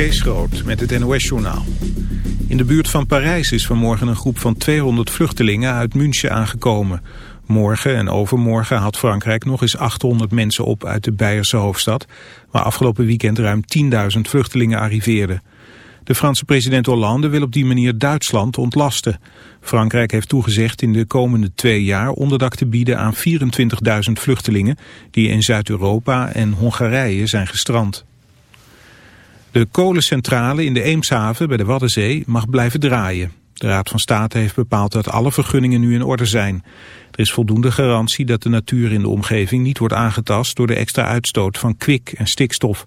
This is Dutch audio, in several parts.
Kees Groot met het NOS-journaal. In de buurt van Parijs is vanmorgen een groep van 200 vluchtelingen uit München aangekomen. Morgen en overmorgen had Frankrijk nog eens 800 mensen op uit de Beierse hoofdstad... waar afgelopen weekend ruim 10.000 vluchtelingen arriveerden. De Franse president Hollande wil op die manier Duitsland ontlasten. Frankrijk heeft toegezegd in de komende twee jaar onderdak te bieden aan 24.000 vluchtelingen... die in Zuid-Europa en Hongarije zijn gestrand. De kolencentrale in de Eemshaven bij de Waddenzee mag blijven draaien. De Raad van State heeft bepaald dat alle vergunningen nu in orde zijn. Er is voldoende garantie dat de natuur in de omgeving niet wordt aangetast door de extra uitstoot van kwik en stikstof.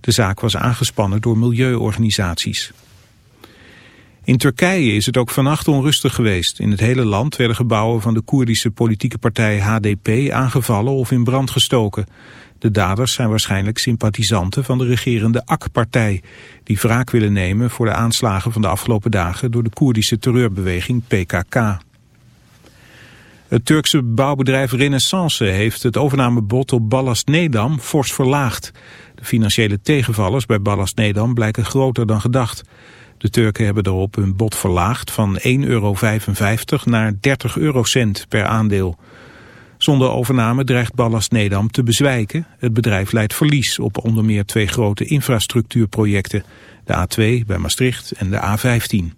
De zaak was aangespannen door milieuorganisaties. In Turkije is het ook vannacht onrustig geweest. In het hele land werden gebouwen van de Koerdische politieke partij HDP aangevallen of in brand gestoken. De daders zijn waarschijnlijk sympathisanten van de regerende AK-partij... die wraak willen nemen voor de aanslagen van de afgelopen dagen... door de Koerdische terreurbeweging PKK. Het Turkse bouwbedrijf Renaissance heeft het overnamebod op Ballast Nedam fors verlaagd. De financiële tegenvallers bij Ballast Nedam blijken groter dan gedacht. De Turken hebben erop hun bod verlaagd van 1,55 euro naar 30 eurocent per aandeel. Zonder overname dreigt Ballast Nedam te bezwijken. Het bedrijf leidt verlies op onder meer twee grote infrastructuurprojecten. De A2 bij Maastricht en de A15.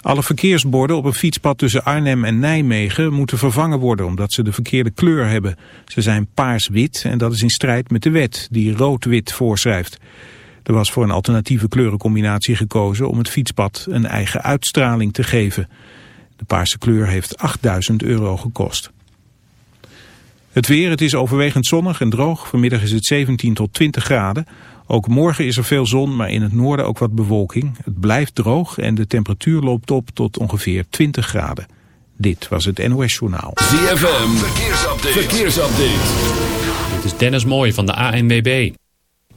Alle verkeersborden op een fietspad tussen Arnhem en Nijmegen moeten vervangen worden omdat ze de verkeerde kleur hebben. Ze zijn paars-wit en dat is in strijd met de wet die rood-wit voorschrijft. Er was voor een alternatieve kleurencombinatie gekozen om het fietspad een eigen uitstraling te geven. De paarse kleur heeft 8000 euro gekost. Het weer, het is overwegend zonnig en droog. Vanmiddag is het 17 tot 20 graden. Ook morgen is er veel zon, maar in het noorden ook wat bewolking. Het blijft droog en de temperatuur loopt op tot ongeveer 20 graden. Dit was het NOS Journaal. ZFM, verkeersupdate. verkeersupdate. Dit is Dennis Mooij van de ANWB.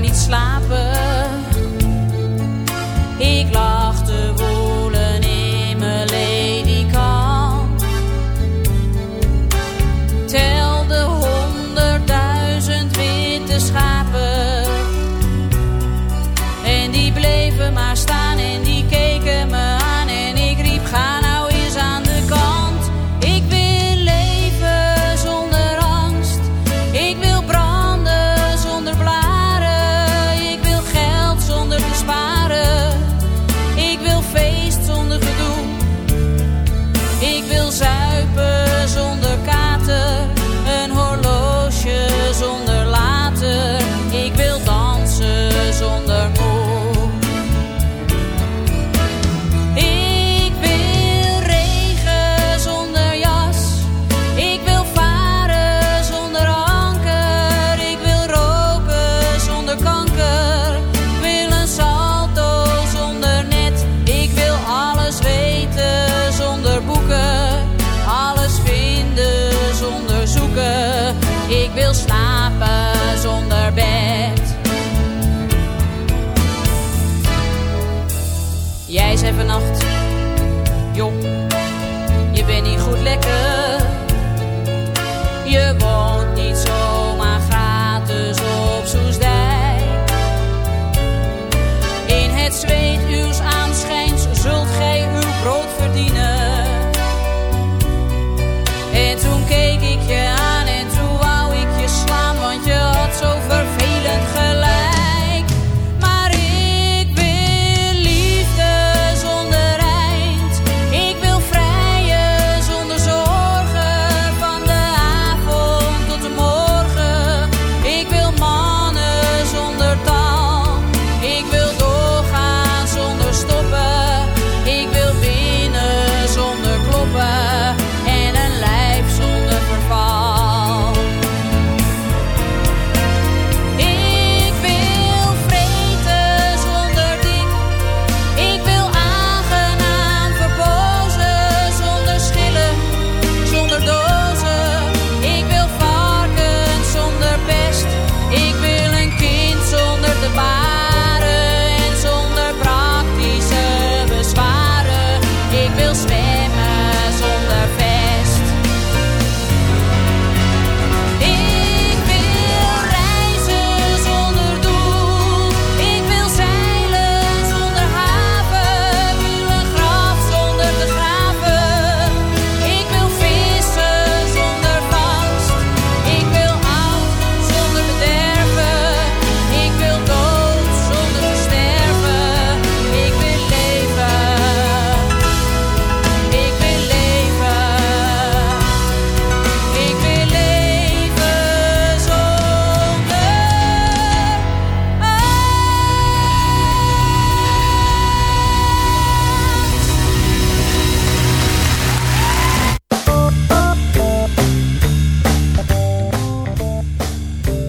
Niet slapen. your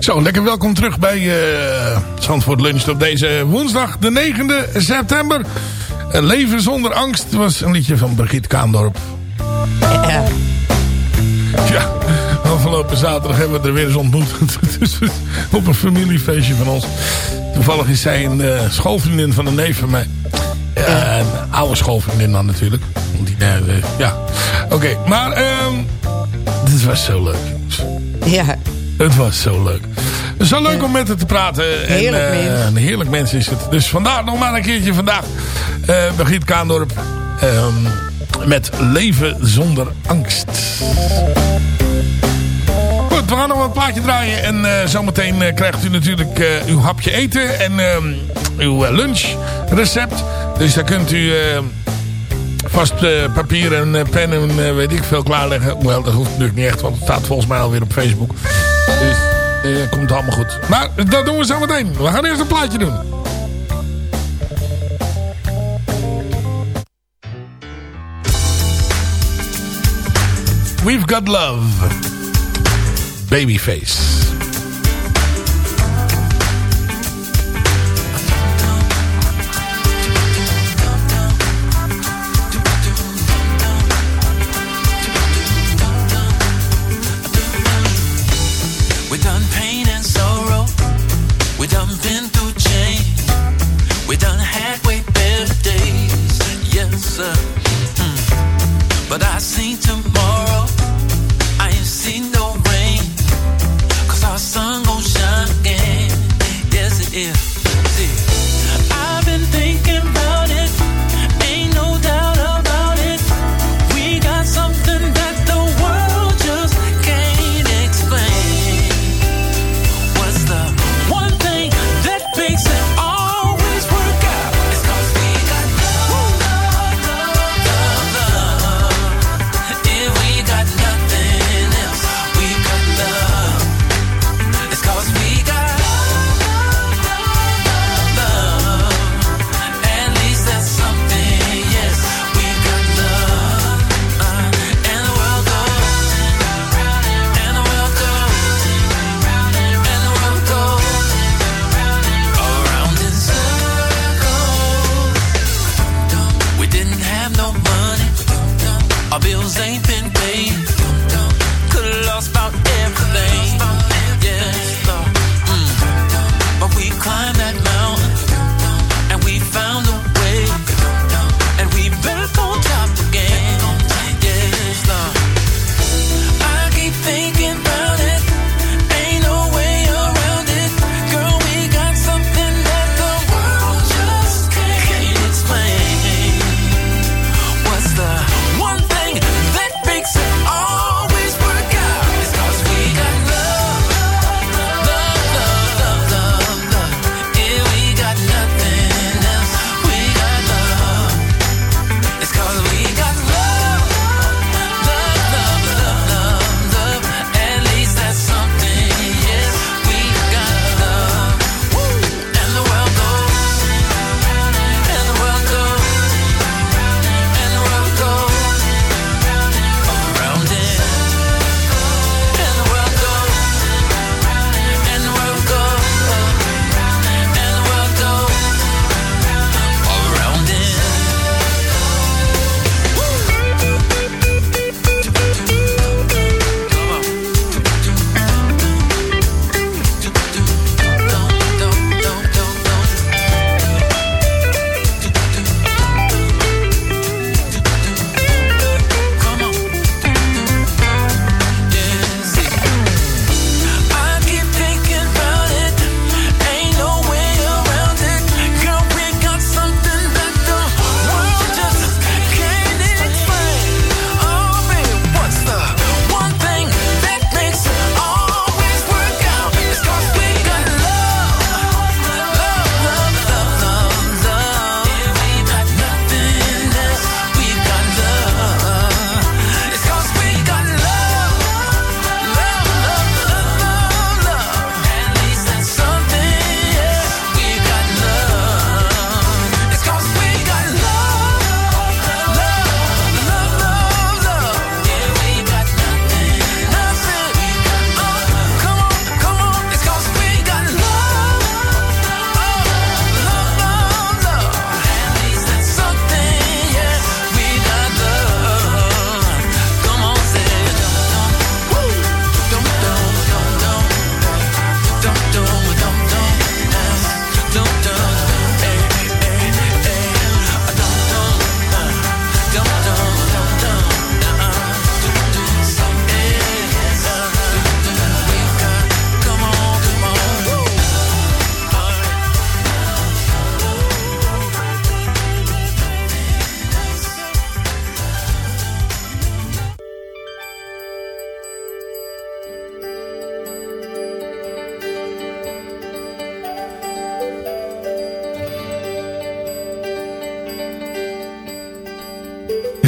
Zo, lekker welkom terug bij eh Zandvoort Lunch op deze woensdag, de 9e september. Een leven zonder angst was een liedje van Brigitte Kaandorp. Ja, afgelopen zaterdag hebben we er weer eens ontmoet. Dus op een familiefeestje van ons. Toevallig is zij een eh, schoolvriendin van een neef van mij. Ja, een oude schoolvriendin dan natuurlijk. Want Die, eh, eh, ja, oké. Maar, ehm dit was zo leuk. Ja, Het was zo leuk. Zo leuk om met haar te praten. Heerlijk en, eh, mens. Een heerlijk mens is het. Dus vandaar nog maar een keertje vandaag. Brigitte Kaandorp. ehm, met Leven zonder angst. Goed, we gaan nog een plaatje draaien. En eh, zometeen krijgt u natuurlijk uw hapje eten. En ehm, uw lunchrecept. Dus daar kunt u... eh, vast papier en pen en weet ik veel klaarleggen. Hoewel, dat hoeft natuurlijk niet echt, want het staat volgens mij alweer op Facebook. Dus eh, komt allemaal goed. Maar dat doen we zo meteen. We gaan eerst een plaatje doen. We've Got Love. Babyface. but I seem to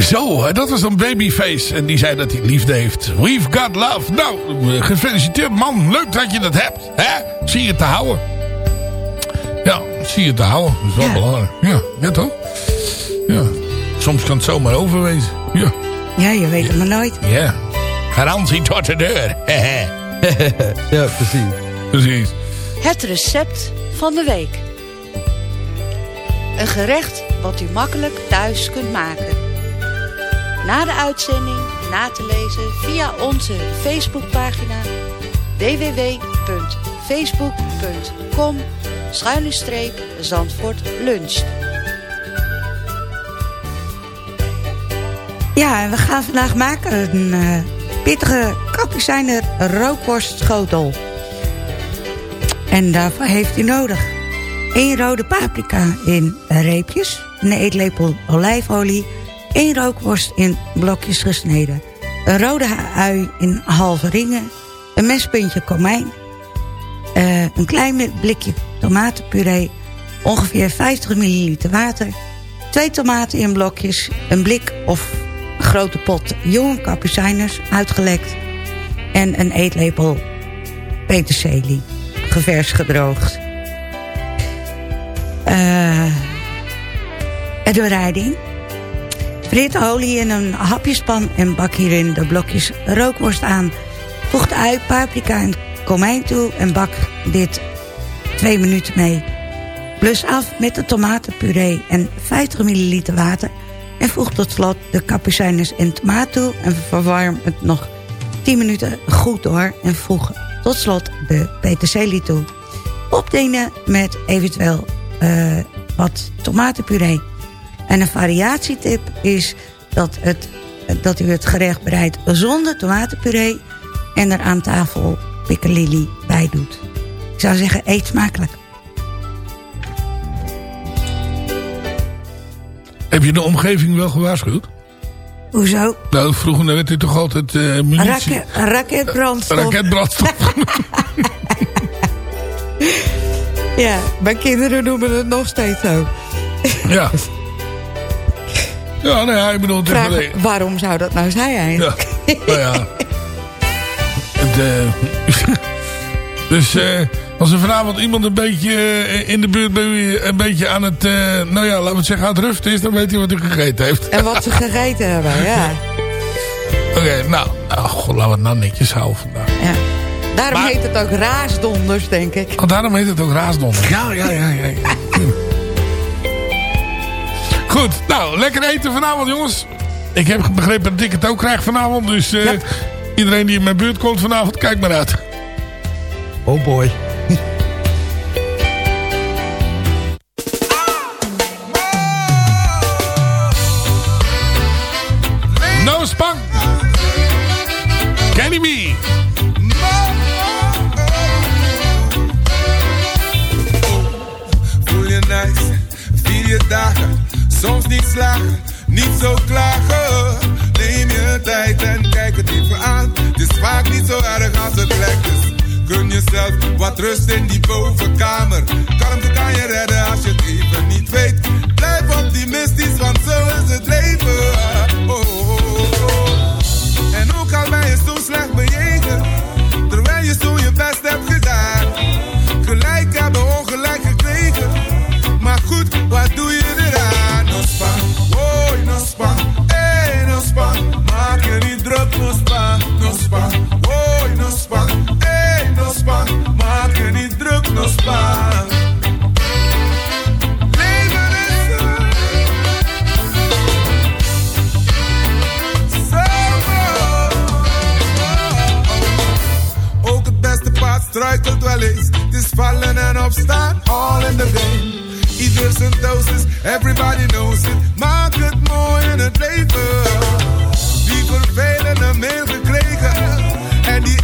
Zo, dat was dan Babyface. En die zei dat hij liefde heeft. We've got love. Nou, gefeliciteerd man. Leuk dat je dat hebt. Hè? Zie je te houden. Ja, zie je te houden. Dat is wel Ja. belangrijk. Ja, ja toch? Ja. Soms kan het zomaar overwezen. Ja. Ja, je weet het maar nooit. Ja. Garantie tot de deur. Ja, precies. Precies. Het recept van de week. Een gerecht wat u makkelijk thuis kunt maken. Na de uitzending na te lezen via onze Facebookpagina www.facebook.com Zandvoort luncht. Ja, en we gaan vandaag maken een eh, pittige kapucijner rookworstschotel. En daarvoor heeft u nodig 1 rode paprika in reepjes, een eetlepel olijfolie, 1 rookworst in blokjes gesneden, een rode ui in halve ringen, een mespuntje komijn, eh, een klein blikje tomatenpuree, ongeveer 50 ml water, twee tomaten in blokjes, een blik of grote pot jonge kapucijners uitgelekt. En een eetlepel peterselie, gevers gedroogd. Eh, en de bereiding. Frit olie in een hapjespan en bak hierin de blokjes rookworst aan. Voeg de ui, paprika en komijn toe en bak dit twee minuten mee. Blus af met de tomatenpuree en 50 ml water... en voeg tot slot de kapucijnes en tomaat toe... en verwarm het nog 10 minuten goed door... en voeg tot slot de peterselie toe. Opdienen met eventueel eh, wat tomatenpuree. En een variatietip is dat, het, dat u het gerecht bereidt zonder tomatenpuree... en er aan tafel piccalilli bij doet. Ik zou zeggen, eet smakelijk. Heb je de omgeving wel gewaarschuwd? Hoezo? Nou, vroeger werd dit toch altijd eh munitie. Raket, raketbrandstof. Raketbrandstof. Ja, mijn kinderen noemen het nog steeds zo. ja. Ja, nou ja, ik bedoel... Vraag, waarom zou dat nou zijn Ja, eigenlijk? nou ja. Eh, dus eh, als er vanavond iemand een beetje eh, in de buurt bij u een beetje aan het, eh, nou ja, laten we het zeggen, aan het rusten is, dan weet hij wat u gegeten heeft. En wat ze gegeten hebben, ja. Oké, nou, oh, god, laten we het nou netjes houden vandaag. ja. Daarom Maar- heet het ook raasdonders, denk ik. Oh, daarom heet het ook raasdonder. Ja, ja, ja, ja. Goed, nou, lekker eten vanavond, jongens. Ik heb begrepen dat ik het ook krijg vanavond. Dus eh, iedereen die in mijn buurt komt vanavond, kijk maar uit. Oh boy. No Spunk. Kenny. Voel je nice, vier je dagen, soms niet slagen, niet zo klagen. Neem je tijd en kijk het even aan. Het is vaak niet zo erg als het lijkt. Dus gun jezelf wat rust in die bovenkamer. Kalmte kan je redden als je het even niet weet. Blijf optimistisch, want zo is het leven. Oh, oh, oh, oh. En ook al ben je zo slecht bejegen, struikelt wel eens. Het is vallen en opstaan, all in the game. Ieder zijn dosis, everybody knows it. Maak het mooi in het leven. Die vervelende mail gekregen. En die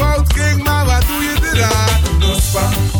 fout ging. Maar wat doe je eraan? No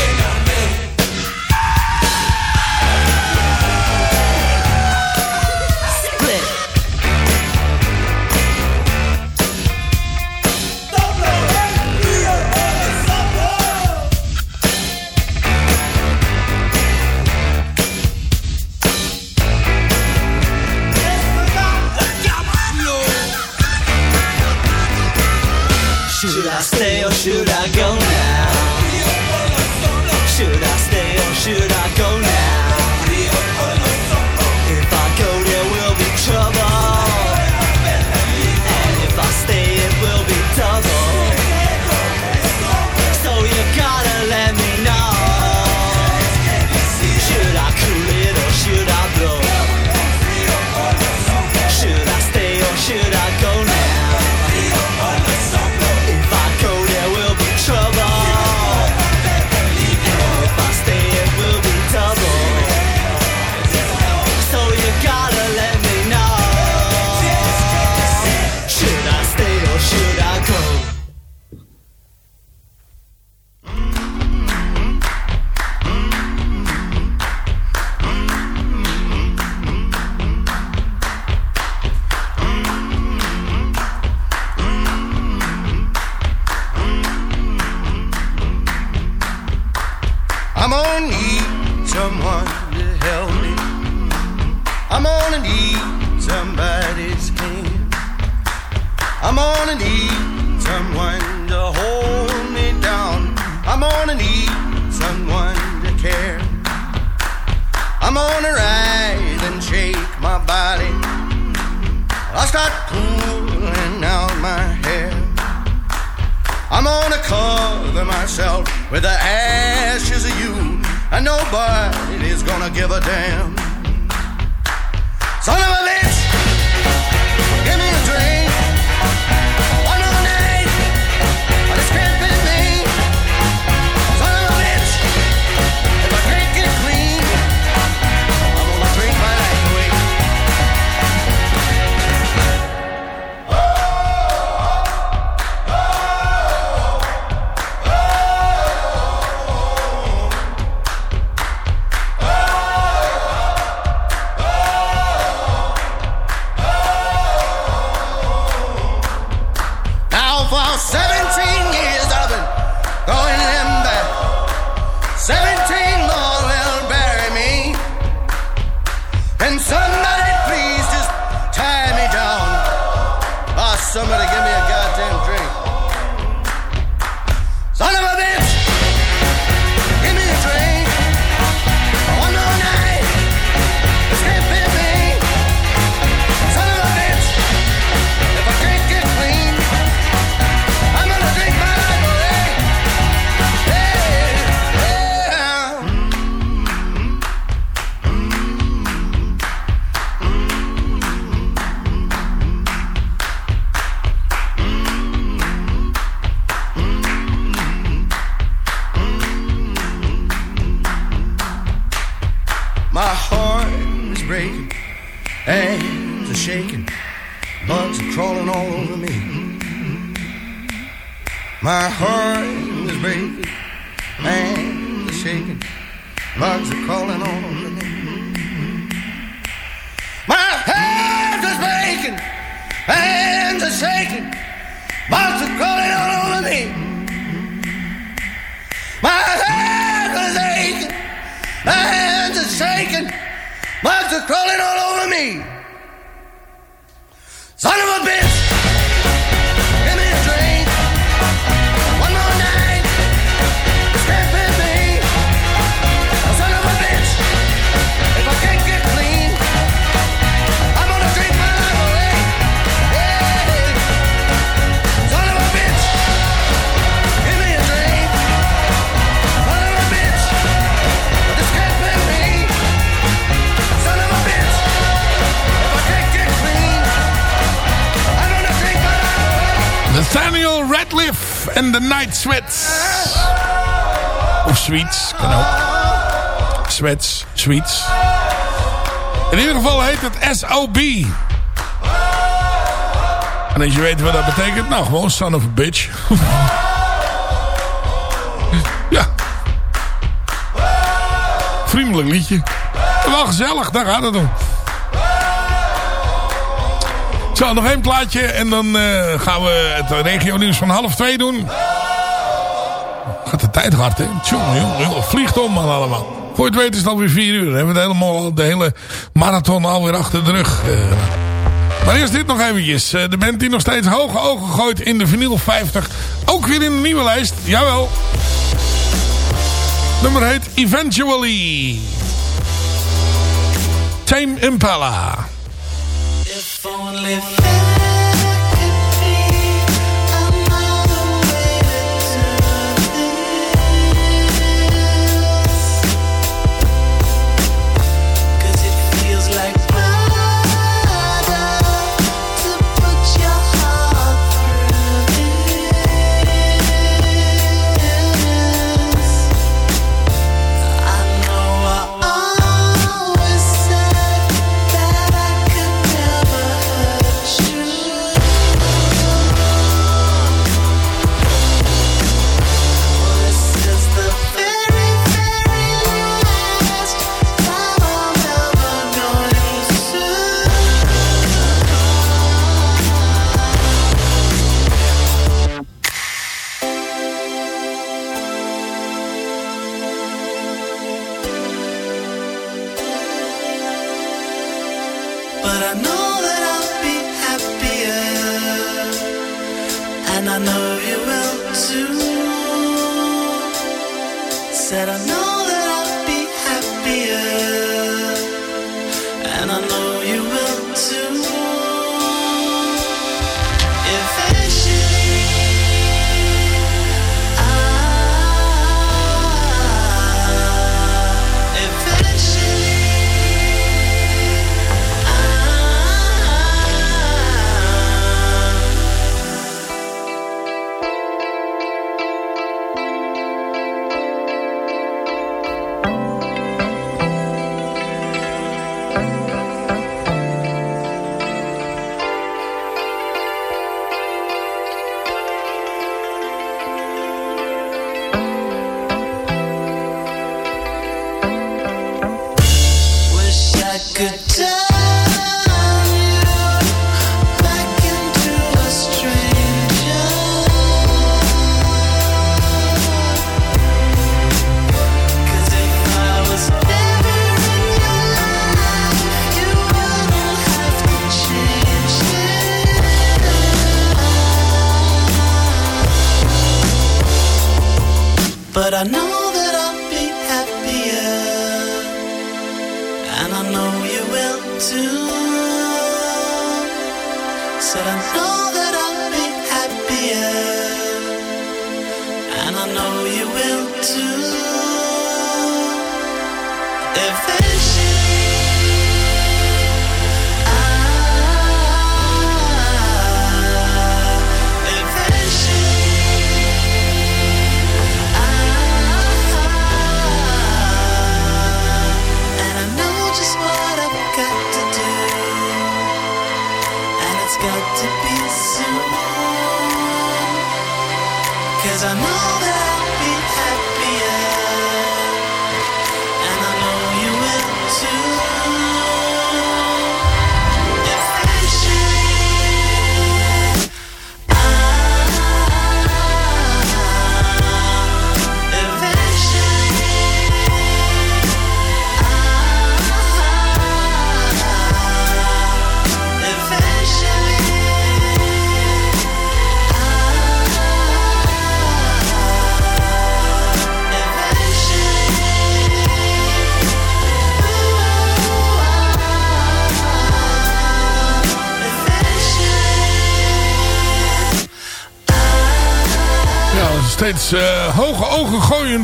17 En The Night Sweats. Of Sweets, kan ook. Sweats, Sweets. In ieder geval heet het SOB. En als je weet wat dat betekent, nou gewoon son of a bitch. ja. Vriendelijk liedje. Wel gezellig, daar gaat het om. Zo, nog één plaatje en dan eh, gaan we het regio nieuws van half twee doen. Gaat de tijd hard, hè? Tjonge, jonge, jonge, vliegt om man allemaal. Voor je het weet is het alweer vier uur. Dan hebben we helemaal, de hele marathon alweer achter de rug. eh. maar eerst dit nog eventjes. Eh, de band die nog steeds hoge ogen gooit in de vinyl 50. Ook weer in de nieuwe lijst. Jawel. Nummer heet Eventually. Tame Impala. only I know you will too. Said I know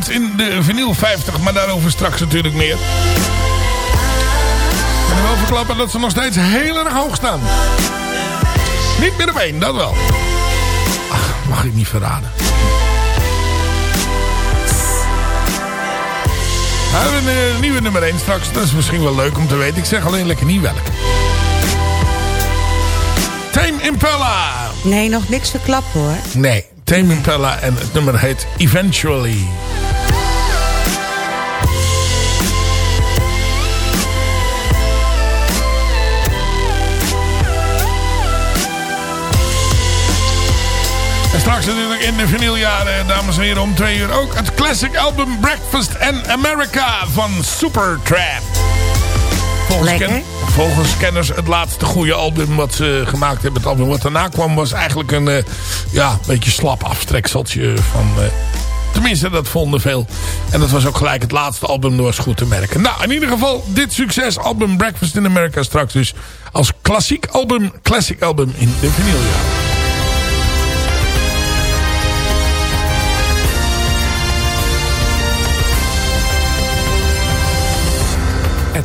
in de vinyl 50. Maar daarover straks natuurlijk meer. Ik kan wel verklappen dat ze nog steeds heel erg hoog staan. Niet meer op één, dat wel. Ach, mag ik niet verraden. We hebben een eh, nieuwe nummer 1 straks. Dat is misschien wel leuk om te weten. Ik zeg alleen lekker niet welk. Tame Impala. Nee, nog niks verklapt hoor. Nee, Tame Impala en het nummer heet Eventually. Straks natuurlijk in de vinyljaren, dames en heren, om twee uur ook het classic album Breakfast in America van Supertramp. Volgens, ken- volgens kenners het laatste goede album wat ze gemaakt hebben. Het album wat daarna kwam was eigenlijk een eh, ja, beetje slap aftrekseltje van... eh, tenminste, dat vonden veel. En dat was ook gelijk het laatste album, dat was goed te merken. Nou, in ieder geval, dit succesalbum Breakfast in America straks dus als klassiek album, classic album in de vinyljaren.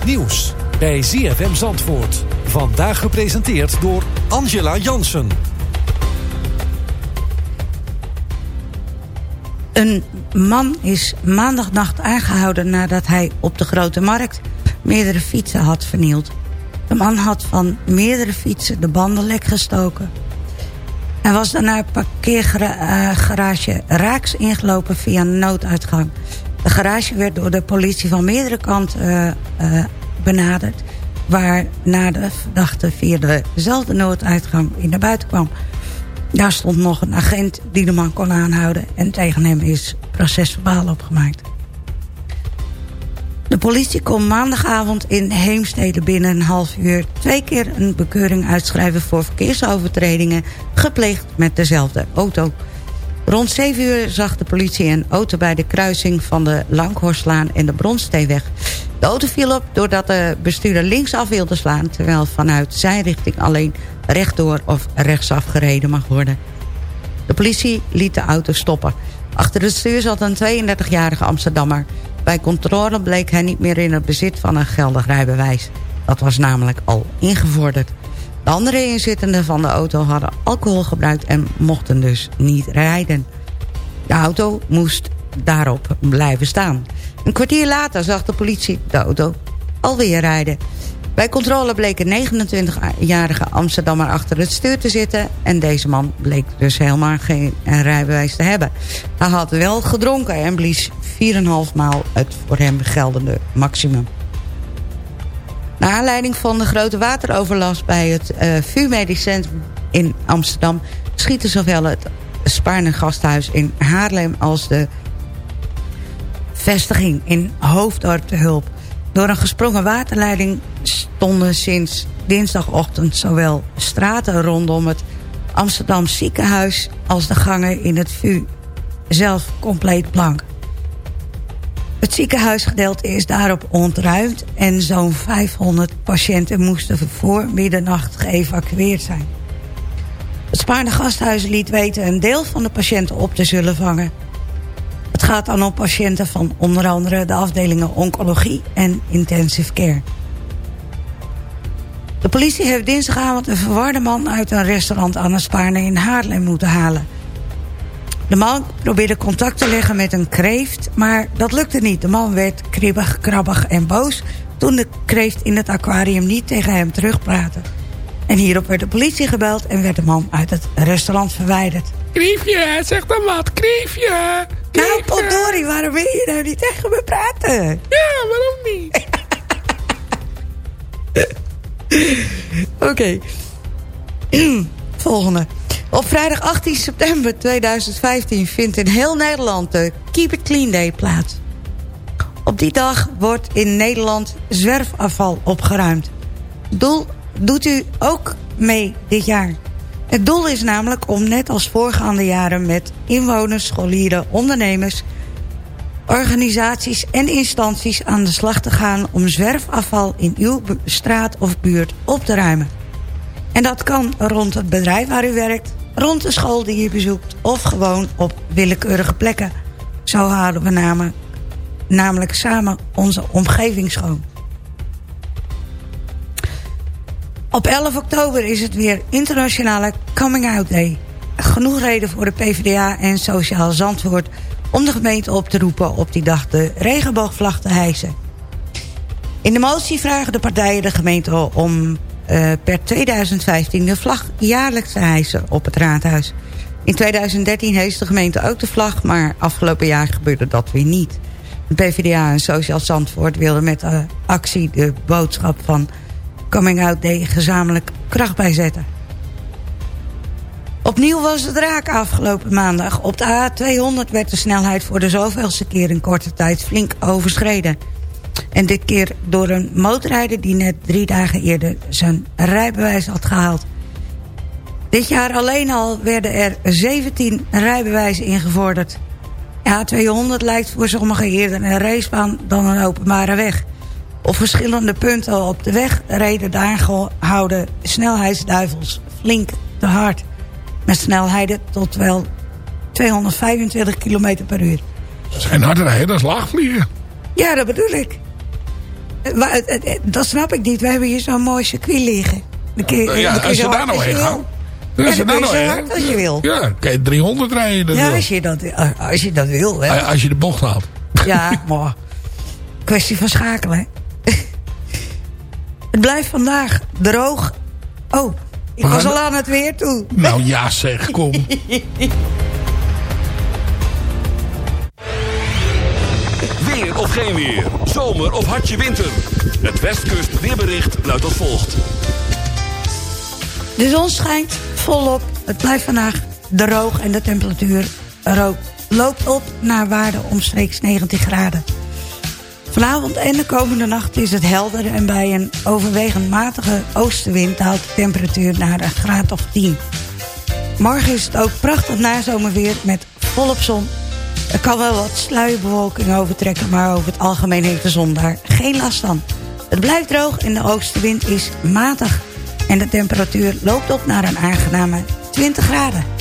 Nieuws bij ZFM Zandvoort. Vandaag gepresenteerd door Angela Jansen. Een man is maandagnacht aangehouden nadat hij op de Grote Markt meerdere fietsen had vernield. De man had van meerdere fietsen de banden lek gestoken. Hij was daarna het parkeergarage Raaks ingelopen via een nooduitgang. De garage werd door de politie van meerdere kanten eh, eh, benaderd... waarna de verdachte via dezelfde nooduitgang in naar buiten kwam. Daar stond nog een agent die de man kon aanhouden... en tegen hem is procesverbaal opgemaakt. De politie kon maandagavond in Heemstede binnen een half uur... twee keer een bekeuring uitschrijven voor verkeersovertredingen... gepleegd met dezelfde auto. Rond 7 uur zag de politie een auto bij de kruising van de Langhorstlaan en de Bronsteeweg. De auto viel op doordat de bestuurder linksaf wilde slaan... terwijl vanuit zijn richting alleen rechtdoor of rechtsaf gereden mag worden. De politie liet de auto stoppen. Achter het stuur zat een 32-jarige Amsterdammer. Bij controle bleek hij niet meer in het bezit van een geldig rijbewijs. Dat was namelijk al ingevorderd. De andere inzittenden van de auto hadden alcohol gebruikt en mochten dus niet rijden. De auto moest daarop blijven staan. Een kwartier later zag de politie de auto alweer rijden. Bij controle bleek een 29-jarige Amsterdammer achter het stuur te zitten... en deze man bleek dus helemaal geen rijbewijs te hebben. Hij had wel gedronken en blies 4,5 maal het voor hem geldende maximum. Naar aanleiding van de grote wateroverlast bij het uh, VU Medisch Centrum in Amsterdam... schieten zowel het Spaarne Gasthuis in Haarlem als de vestiging in Hoofddorp te hulp. Door een gesprongen waterleiding stonden sinds dinsdagochtend zowel straten rondom het Amsterdam ziekenhuis als de gangen in het VU zelf compleet blank. Het ziekenhuisgedeelte is daarop ontruimd en zo'n 500 patiënten moesten voor middernacht geëvacueerd zijn. Het Spaarne Gasthuis liet weten een deel van de patiënten op te zullen vangen. Het gaat dan om patiënten van onder andere de afdelingen oncologie en intensive care. De politie heeft dinsdagavond een verwarde man uit een restaurant aan de Spaarne in Haarlem moeten halen. De man probeerde contact te leggen met een kreeft, maar dat lukte niet. De man werd kribbig, krabbig en boos toen de kreeft in het aquarium niet tegen hem terugpraatte. En hierop werd de politie gebeld en werd de man uit het restaurant verwijderd. Kriefje, zeg dan wat, Kriefje. Nou, potdorie, waarom wil je nou niet tegen me praten? Ja, waarom niet? Oké. Volgende. Op vrijdag 18 september 2015 vindt in heel Nederland de Keep It Clean Day plaats. Op die dag wordt in Nederland zwerfafval opgeruimd. Doel doet u ook mee dit jaar. Het doel is namelijk om net als voorgaande jaren met inwoners, scholieren, ondernemers, organisaties en instanties aan de slag te gaan om zwerfafval in uw straat of buurt op te ruimen. En dat kan rond het bedrijf waar u werkt, rond de school die u bezoekt of gewoon op willekeurige plekken. Zo houden we namen, namelijk samen onze omgeving schoon. Op 11 oktober is het weer Internationale Coming Out Day. Genoeg reden voor de PvdA en Sociaal Zandvoort... om de gemeente op te roepen op die dag de regenboogvlag te hijsen. In de motie vragen de partijen de gemeente om eh, per 2015 de vlag jaarlijks te hijsen op het raadhuis. In 2013 hees de gemeente ook de vlag, maar afgelopen jaar gebeurde dat weer niet. De PvdA en Sociaal Zandvoort wilden met de actie de boodschap van Coming Out Day gezamenlijk kracht bijzetten. Opnieuw was het raak afgelopen maandag. Op de A200 werd de snelheid voor de zoveelste keer in korte tijd flink overschreden. En dit keer door een motorrijder die net drie dagen eerder zijn rijbewijs had gehaald. Dit jaar alleen al werden er 17 rijbewijzen ingevorderd. A200 lijkt voor sommigen eerder een racebaan dan een openbare weg. Op verschillende punten op de weg reden de aangehouden snelheidsduivels flink te hard. Met snelheden tot wel 225 km per uur. Dat is geen harde rijden, dat is laagvliegen. Ja, dat bedoel ik. Dat snap ik niet. We hebben hier zo'n mooi circuit liggen. Dan kun je- ja, kun als je daar nou heen je gaat. Ja, je dan daar kun je zo heen hard als je wil. Ja, kan je 300 rijden. Ja, wil. als je dat, als je dat wil. Hè. Als je de bocht haalt. Ja, maar kwestie van schakelen. hè. het blijft vandaag droog. Oh, ik was al aan het weer toe. Nou ja zeg, kom. of geen weer. Zomer of hartje winter. Het Westkust weerbericht luidt als volgt. De zon schijnt volop. Het blijft vandaag droog en de temperatuur loopt op naar waarde omstreeks 19 graden. Vanavond en de komende nacht is het helder en bij een overwegend matige oostenwind daalt de temperatuur naar een graad of 10. Morgen is het ook prachtig nazomerweer met volop zon. Er kan wel wat sluierbewolking overtrekken, maar over het algemeen heeft de zon daar geen last van. Het blijft droog en de oostenwind is matig. En de temperatuur loopt op naar een aangename 20 graden.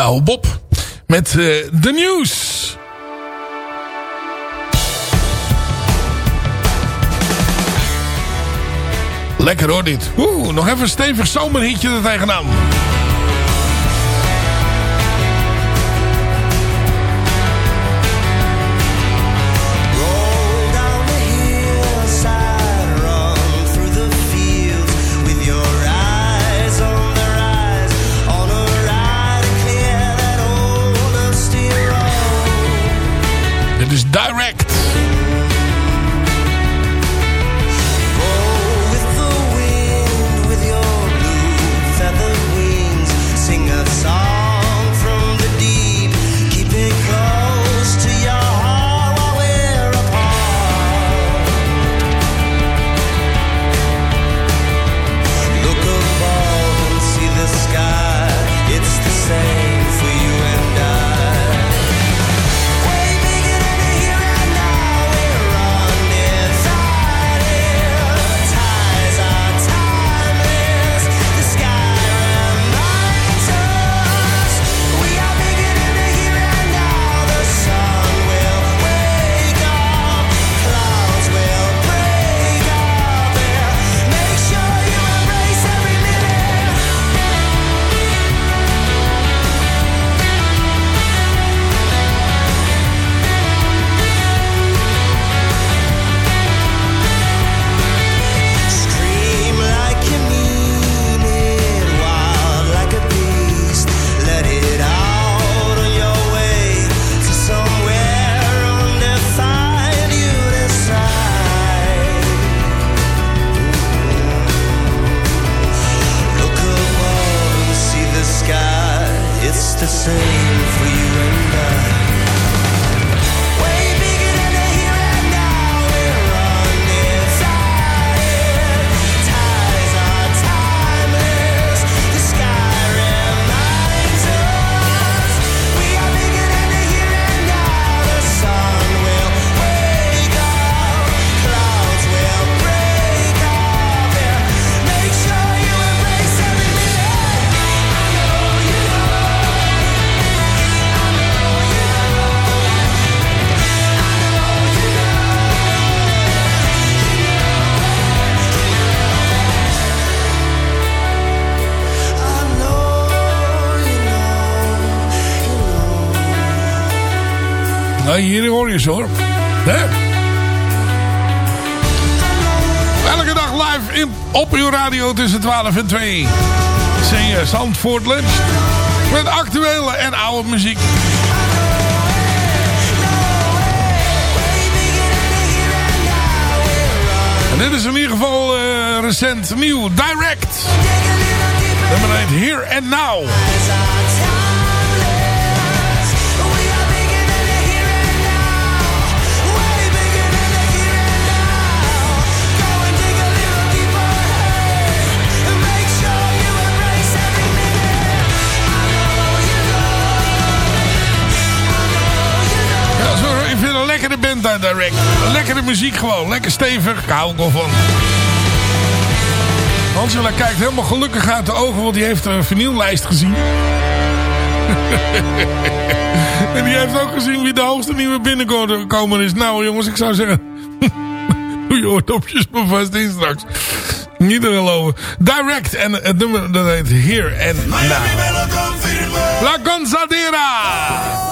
Oude Bob. Met eh, de nieuws. Lekker hoor dit. Oeh, nog even een stevig zomerhitje er tegenaan. Hier hoor je ze hoor. Elke dag live in, op uw radio tussen 12 en 2. Zie je Zandvoort Lunch. Met actuele en oude muziek. En dit is in ieder geval eh, recent nieuw. Direct. Nummer 1 Here and Now. Daar direct. Lekkere muziek gewoon. Lekker stevig. Ik hou wel van. Angela kijkt helemaal gelukkig uit de ogen, want die heeft een vinyllijst gezien. en die heeft ook gezien wie de hoogste nieuwe binnenkomer is. Nou jongens, ik zou zeggen... Doe je oordopjes maar vast in straks. Niet te geloven. Direct. En het nummer dat heet Here and Now. La Gonzadera.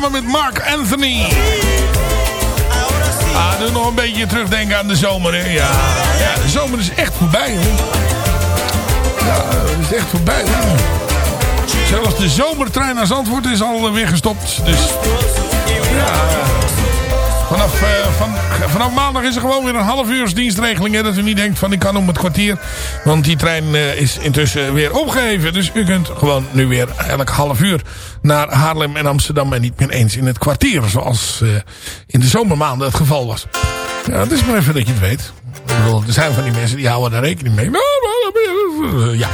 Samen met Mark Anthony. Ah, doe nog een beetje terugdenken aan de zomer. Hè? Ja, ja, de zomer is echt voorbij. Hè? Ja, het is echt voorbij. Zelfs de zomertrein naar Zandvoort is al weer gestopt. Dus vanaf, eh, van, vanaf maandag is er gewoon weer een half uur dienstregeling. Hè, dat u niet denkt van ik kan om het kwartier. Want die trein eh, is intussen weer opgeheven. Dus u kunt gewoon nu weer elk half uur naar Haarlem en Amsterdam. En niet meer eens in het kwartier. Zoals eh, in de zomermaanden het geval was. Ja, het is maar even dat je het weet. Er zijn van die mensen die houden daar rekening mee. Maar, Ja.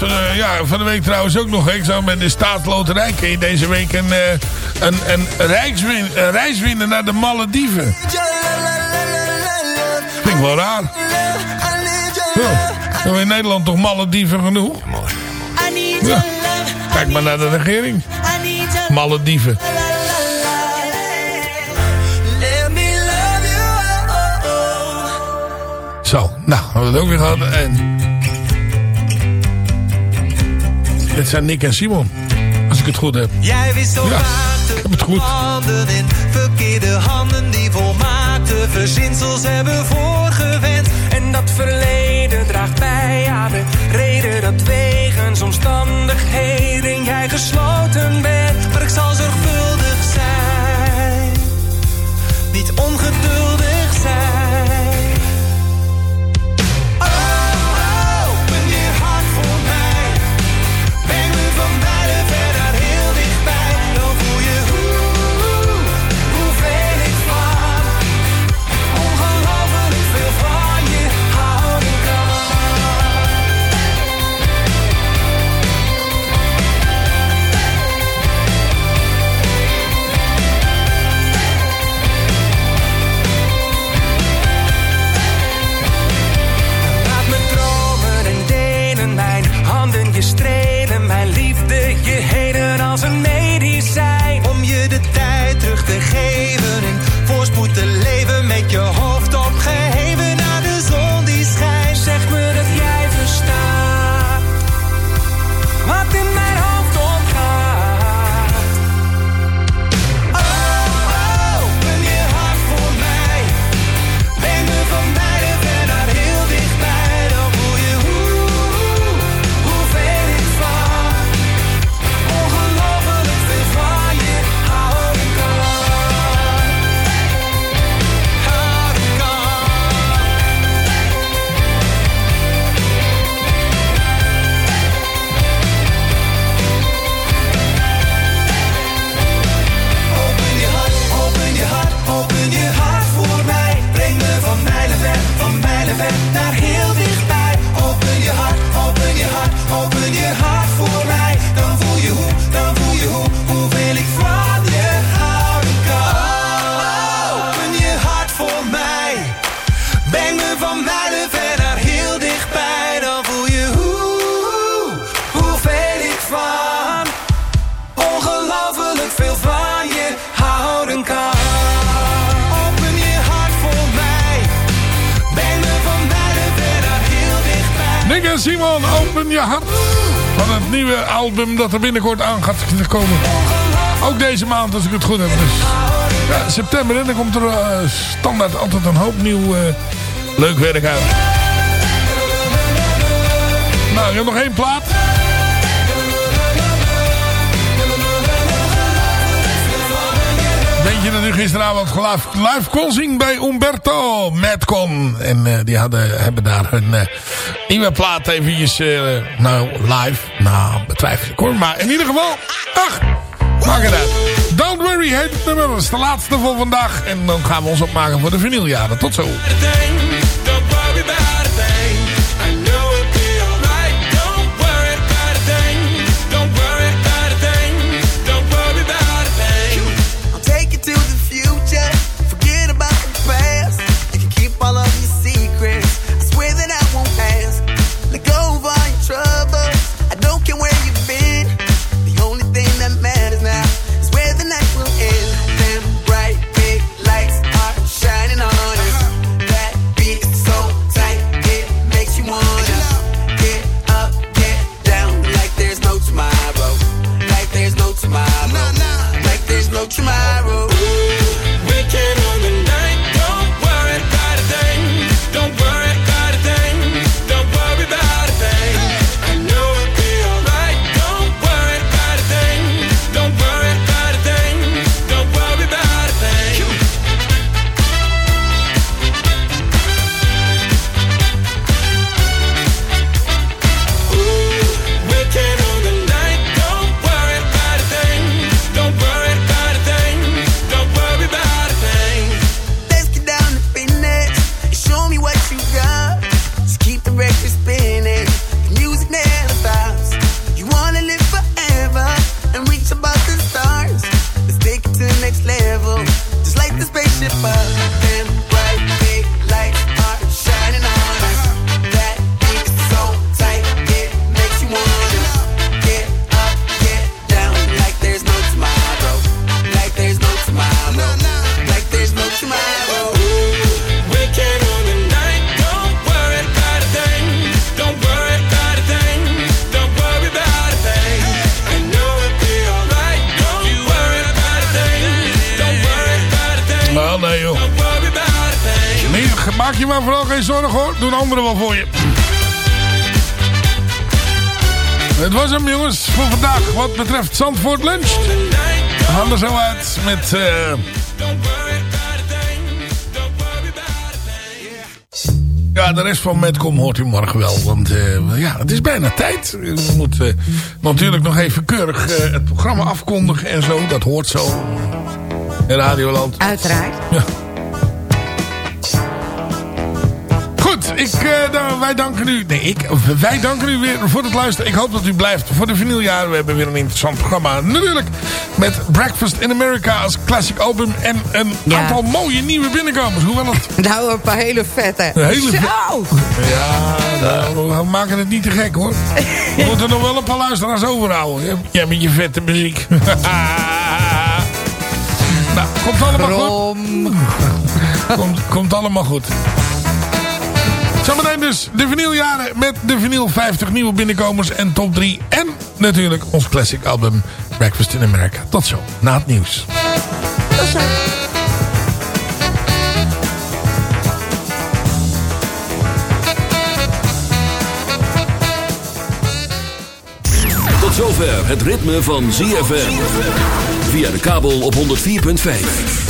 Van, eh, ja, van de week trouwens ook nog. Ik zou met de staatsloterij kun je deze week een, eh, een, een, winnen naar de Malediven. Ik wel raar. Ja, hebben in Nederland toch Malediven genoeg? Kijk maar naar de regering. Malediven. Zo, nou, hebben we het ook weer gehad. En... Dit zijn Nick en Simon. Als ik het goed heb. Jij wisselt Ja, water heb het goed. handen in verkeerde handen die volmaakte verzinsels hebben voorgewend. En dat verleden draagt bij aan de reden dat wegens omstandigheden jij gesloten bent. Maar ik zal zorgvuldig zijn, niet ongeduldig even make your dat er binnenkort aan gaat komen. Ook deze maand als ik het goed heb. Dus ja, september en dan komt er eh, standaard altijd een hoop nieuw eh, leuk werk uit. Nou, je hebt nog één plaat. Weet je dat u gisteravond live, live kon zien bij Umberto Madcon. En eh, die hadden, hebben daar hun nieuwe plaat even uh, eh, nou, live. Nou, betwijfel ik hoor. Maar in ieder geval, ach, maak het uit. Don't Worry het nummer. Is de laatste voor vandaag. En dan gaan we ons opmaken voor de vinyljaren. Tot zo. maar vooral geen zorgen hoor. Doen anderen wel voor je. Het was hem jongens voor vandaag wat betreft Zandvoort Lunch. We zo uit met... Uh... Ja, de rest van Metcom hoort u morgen wel. Want eh, ja, het is bijna tijd. We moeten eh, natuurlijk nog even keurig het programma afkondigen en zo. Dat hoort zo. In Radioland. Uiteraard. Ja. Ik, eh, wij danken u. Nee, ik. Wij danken u weer voor het luisteren. Ik hoop dat u blijft voor de vinyljaren. We hebben weer een interessant programma. Natuurlijk. Met Breakfast in America als classic album. En een Ja. aantal mooie nieuwe binnenkomers. Hoewel het... Nou, een paar hele vette. Een hele Zo! Ja, nou, we maken het niet te gek hoor. We moeten nog wel een paar luisteraars overhouden. Jij- Jij met je vette muziek. nou, komt allemaal goed. Komt, komt allemaal goed. Zometeen dus de vinyljaren met de vinyl 50 nieuwe binnenkomers en top 3. En natuurlijk ons classic album Breakfast in America. Tot zo, na het nieuws. Tot zover het ritme van ZFM. Via de kabel op 104.5.